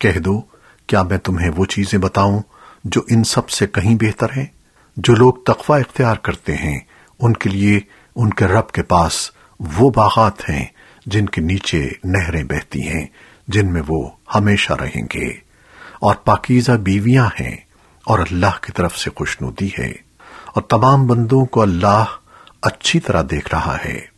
कह दो, क्या मैं तुम्हें वो चीज़ें बताऊँ जो इन सबसे कहीं बेहतर हैं? जो लोग तकवा इख्तियार करते हैं, उनके लिए उनके रब के पास वो बागात हैं जिनके नीचे नहरें बहती हैं, जिनमें वो हमेशा रहेंगे। और पाकिजा बीवियाँ हैं और अल्लाह की तरफ़ से खुशनुदी है। और तमाम बंदों को अल्लाह अच्छी तरह देख रहा है।